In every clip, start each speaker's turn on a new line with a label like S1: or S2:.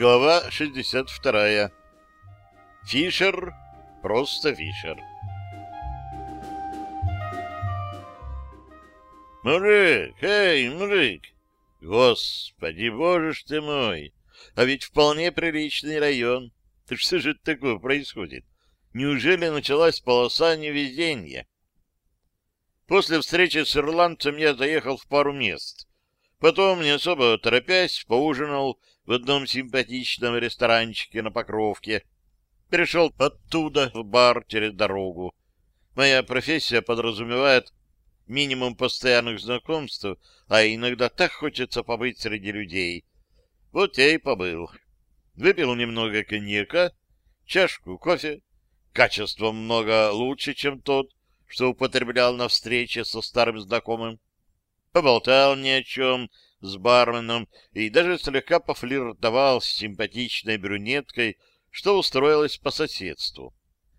S1: Глава 62. Фишер, просто Фишер. Мужик, эй, мужик! Господи, боже ж ты мой! А ведь вполне приличный район. Ты что же такое происходит? Неужели началась полоса невезения? После встречи с ирландцем я заехал в пару мест. Потом, не особо торопясь, поужинал в одном симпатичном ресторанчике на Покровке. Перешел оттуда в бар через дорогу. Моя профессия подразумевает минимум постоянных знакомств, а иногда так хочется побыть среди людей. Вот я и побыл. Выпил немного коньяка, чашку кофе, качеством много лучше, чем тот, что употреблял на встрече со старым знакомым. Поболтал ни о чем с барменом и даже слегка пофлиртовал с симпатичной брюнеткой, что устроилась по соседству.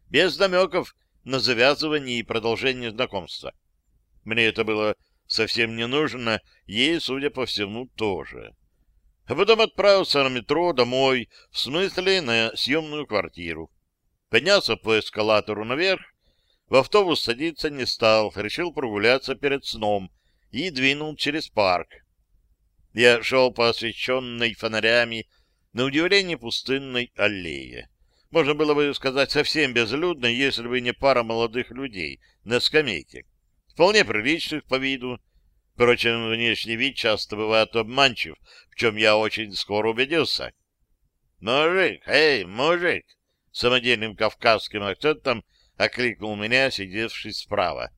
S1: Без намеков на завязывание и продолжение знакомства. Мне это было совсем не нужно, ей, судя по всему, тоже. А потом отправился на метро домой, в смысле на съемную квартиру. Поднялся по эскалатору наверх, в автобус садиться не стал, решил прогуляться перед сном и двинул через парк. Я шел по освещенной фонарями, на удивление пустынной аллее. Можно было бы сказать совсем безлюдной, если бы не пара молодых людей на скамейке вполне приличных по виду. Впрочем, внешний вид часто бывает обманчив, в чем я очень скоро убедился. «Мужик, эй, мужик!» Самодельным кавказским акцентом окликнул меня, сидевший справа.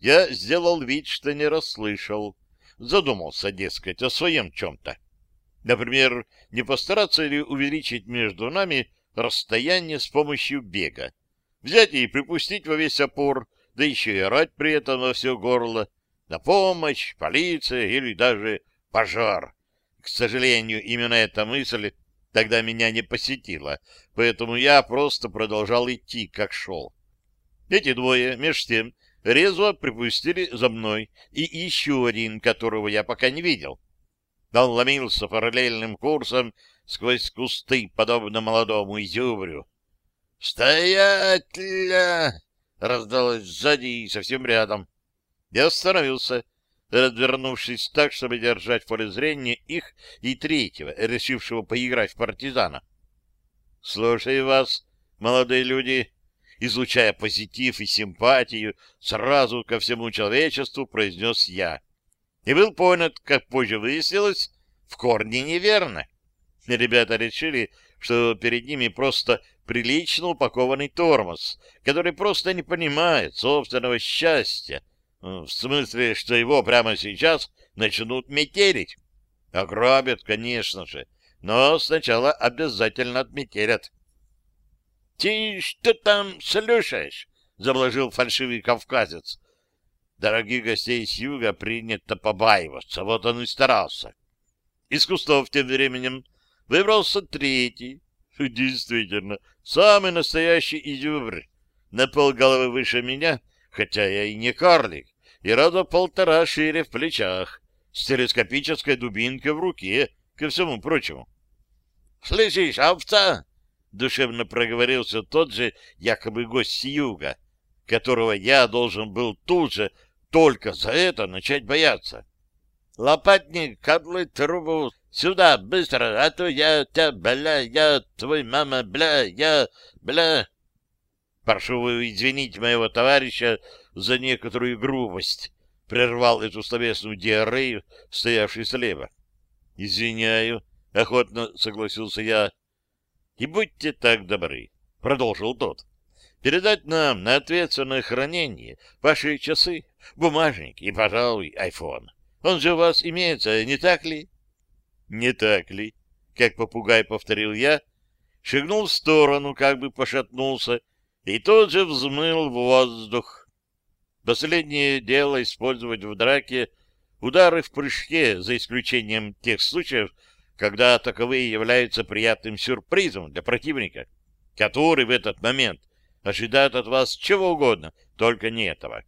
S1: Я сделал вид, что не расслышал. Задумался, дескать, о своем чем-то. Например, не постараться ли увеличить между нами расстояние с помощью бега? Взять и припустить во весь опор — да еще и орать при этом во все горло, на помощь, полиция или даже пожар. К сожалению, именно эта мысль тогда меня не посетила, поэтому я просто продолжал идти, как шел. Эти двое, меж тем, резво припустили за мной, и еще один, которого я пока не видел. Он ломился параллельным курсом сквозь кусты, подобно молодому изюбрю. «Стоять, ля!» раздалось сзади и совсем рядом. Я остановился, развернувшись так, чтобы держать в поле зрения их и третьего, решившего поиграть в партизана. — Слушаю вас, молодые люди, излучая позитив и симпатию, сразу ко всему человечеству произнес я. И был понят, как позже выяснилось, в корне неверно. Ребята решили, что перед ними просто прилично упакованный тормоз, который просто не понимает собственного счастья, в смысле, что его прямо сейчас начнут метелить. Ограбят, конечно же, но сначала обязательно отметелят. — Ты что там слушаешь? — заблажил фальшивый кавказец. Дорогих гостей с юга принято побаиваться, вот он и старался. Из кустов тем временем выбрался третий. Действительно, самый настоящий изюбрь. На полголовы выше меня, хотя я и не карлик, и раза полтора шире в плечах, с телескопической дубинкой в руке, ко всему прочему. — Слышишь, овца? — душевно проговорился тот же якобы гость с юга, которого я должен был тут же только за это начать бояться. — Лопатник, котлы, трубу, Сюда, быстро, а то я тебя, бля, я твой мама, бля, я, бля. Прошу вы извинить моего товарища за некоторую грубость, прервал эту словесную диарею, стоявший слева. Извиняю, охотно согласился я. И будьте так добры, продолжил тот. Передать нам на ответственное хранение ваши часы, бумажник и, пожалуй, айфон. Он же у вас имеется, не так ли? Не так ли? Как попугай повторил я, шагнул в сторону, как бы пошатнулся, и тот же взмыл в воздух. Последнее дело использовать в драке удары в прыжке, за исключением тех случаев, когда таковые являются приятным сюрпризом для противника, который в этот момент ожидает от вас чего угодно, только не этого.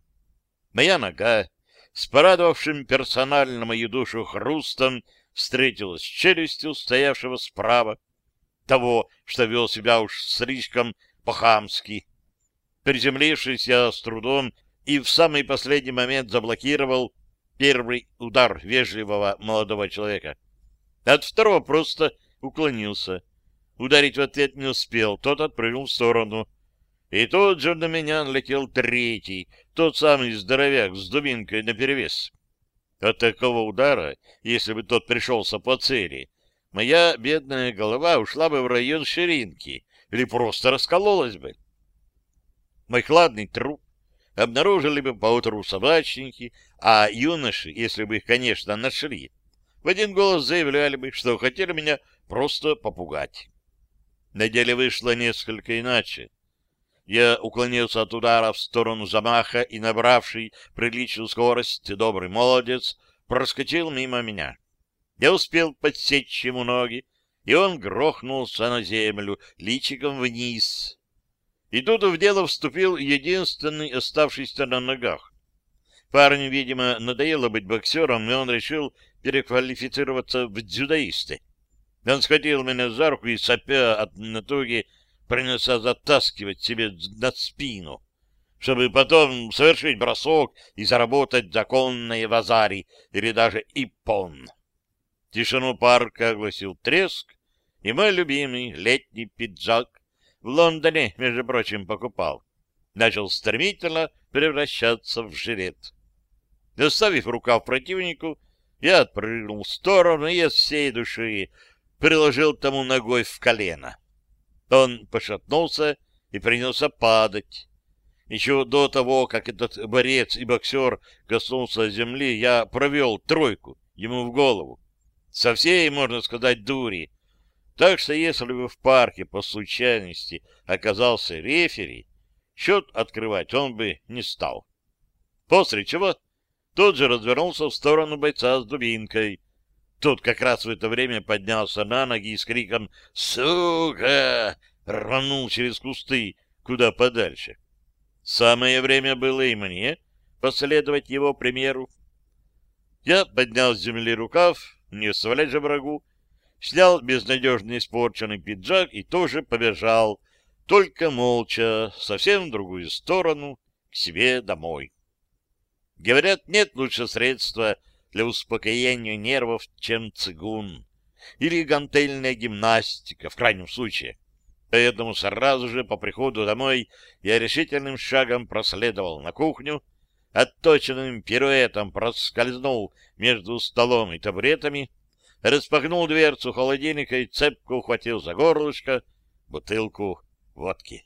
S1: Моя нога, с порадовавшим персонально мою душу хрустом, встретилась с челюстью стоявшего справа, того, что вел себя уж слишком по-хамски. Приземлившись, я с трудом и в самый последний момент заблокировал первый удар вежливого молодого человека. От второго просто уклонился. Ударить в ответ не успел, тот отпрыгнул в сторону. И тут же на меня налетел третий, тот самый здоровяк с дубинкой наперевес. От такого удара, если бы тот пришелся по цели, моя бедная голова ушла бы в район ширинки или просто раскололась бы. Мой хладный труп обнаружили бы поутру собачники, а юноши, если бы их, конечно, нашли, в один голос заявляли бы, что хотели меня просто попугать. На деле вышло несколько иначе. Я уклонился от удара в сторону замаха и, набравший приличную скорость, добрый молодец проскочил мимо меня. Я успел подсечь ему ноги, и он грохнулся на землю, личиком вниз. И тут в дело вступил единственный оставшийся на ногах. Парню, видимо, надоело быть боксером, и он решил переквалифицироваться в дзюдоисты. Он схватил меня за руку и, сопя от натуги, принялся затаскивать себе на спину, чтобы потом совершить бросок и заработать законные вазари или даже иппон. Тишину парка огласил треск, и мой любимый летний пиджак в Лондоне, между прочим, покупал. Начал стремительно превращаться в жилет. Доставив рукав противнику, я отпрыгнул в сторону и от всей души приложил тому ногой в колено. Он пошатнулся и принялся падать. Еще до того, как этот борец и боксер коснулся земли, я провел тройку ему в голову. Со всей, можно сказать, дури, так что если бы в парке по случайности оказался рефери, счет открывать он бы не стал. После чего тот же развернулся в сторону бойца с дубинкой. Тот как раз в это время поднялся на ноги и с криком «Сука!» рванул через кусты куда подальше. Самое время было и мне последовать его примеру. Я поднял с земли рукав, не оставлять же врагу, снял безнадежно испорченный пиджак и тоже побежал, только молча, совсем в другую сторону, к себе домой. Говорят, нет лучше средства для успокоения нервов, чем цигун или гантельная гимнастика, в крайнем случае. Поэтому сразу же по приходу домой я решительным шагом проследовал на кухню, отточенным пируэтом проскользнул между столом и табуретами, распахнул дверцу холодильника и цепко ухватил за горлышко бутылку водки.